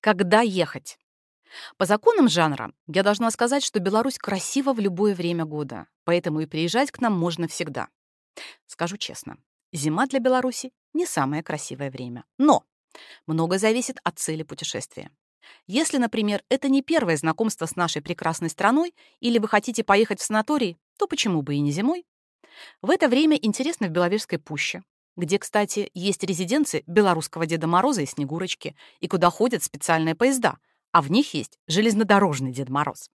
Когда ехать? По законам жанра я должна сказать, что Беларусь красива в любое время года, поэтому и приезжать к нам можно всегда. Скажу честно, зима для Беларуси не самое красивое время. Но много зависит от цели путешествия. Если, например, это не первое знакомство с нашей прекрасной страной или вы хотите поехать в санаторий, то почему бы и не зимой? В это время интересно в Беловежской пуще, где, кстати, есть резиденции белорусского Деда Мороза и Снегурочки, и куда ходят специальные поезда, а в них есть железнодорожный Дед Мороз.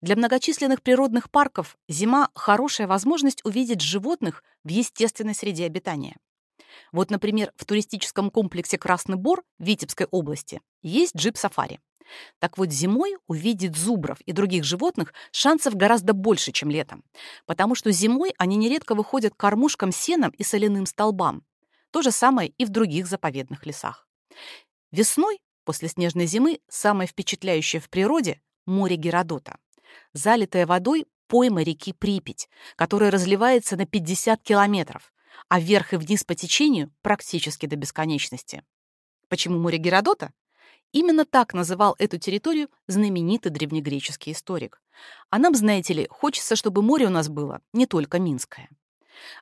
Для многочисленных природных парков зима — хорошая возможность увидеть животных в естественной среде обитания. Вот, например, в туристическом комплексе «Красный Бор» Витебской области есть джип-сафари. Так вот, зимой увидеть зубров и других животных шансов гораздо больше, чем летом, потому что зимой они нередко выходят к кормушкам сеном и соляным столбам. То же самое и в других заповедных лесах. Весной, после снежной зимы, самое впечатляющее в природе — море Геродота. Залитое водой пойма реки Припять, которая разливается на 50 километров, а вверх и вниз по течению практически до бесконечности. Почему море Геродота? Именно так называл эту территорию знаменитый древнегреческий историк. А нам, знаете ли, хочется, чтобы море у нас было не только Минское.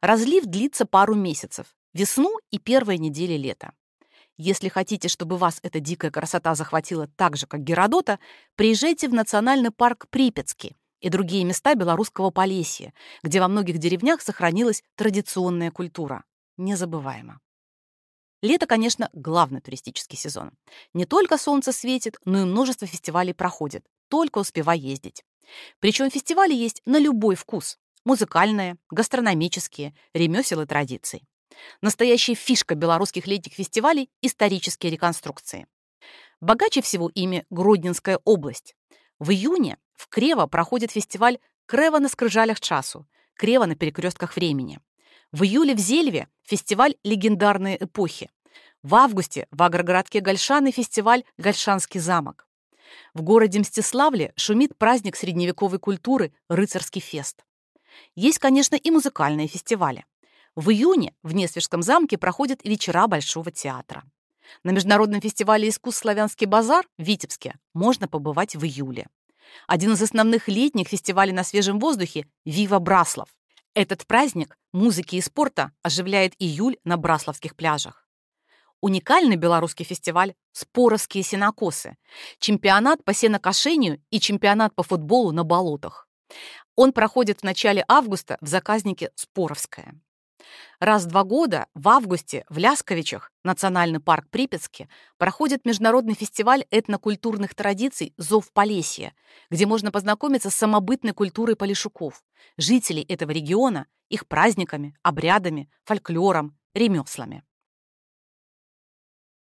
Разлив длится пару месяцев, весну и первые недели лета. Если хотите, чтобы вас эта дикая красота захватила так же, как Геродота, приезжайте в национальный парк Припятский и другие места белорусского Полесья, где во многих деревнях сохранилась традиционная культура. Незабываемо. Лето, конечно, главный туристический сезон. Не только солнце светит, но и множество фестивалей проходит. Только успевай ездить. Причем фестивали есть на любой вкус. Музыкальные, гастрономические, ремесел и традиций. Настоящая фишка белорусских летних фестивалей – исторические реконструкции. Богаче всего ими Гродненская область. В июне в Крево проходит фестиваль «Крево на скрижалях часу» – «Крево на перекрестках времени». В июле в Зельве фестиваль «Легендарные эпохи». В августе в агрогородке Гальшаны фестиваль «Гальшанский замок». В городе Мстиславле шумит праздник средневековой культуры «Рыцарский фест». Есть, конечно, и музыкальные фестивали. В июне в Несвежском замке проходят вечера Большого театра. На Международном фестивале искусств «Славянский базар» в Витебске можно побывать в июле. Один из основных летних фестивалей на свежем воздухе – «Вива Браслов». Этот праздник музыки и спорта оживляет июль на Брасловских пляжах. Уникальный белорусский фестиваль «Споровские сенокосы», чемпионат по сенокошению и чемпионат по футболу на болотах. Он проходит в начале августа в заказнике «Споровская». Раз в два года в августе в Лясковичах, национальный парк Припятске, проходит международный фестиваль этнокультурных традиций «Зов Полесья», где можно познакомиться с самобытной культурой полешуков, жителей этого региона, их праздниками, обрядами, фольклором, ремеслами.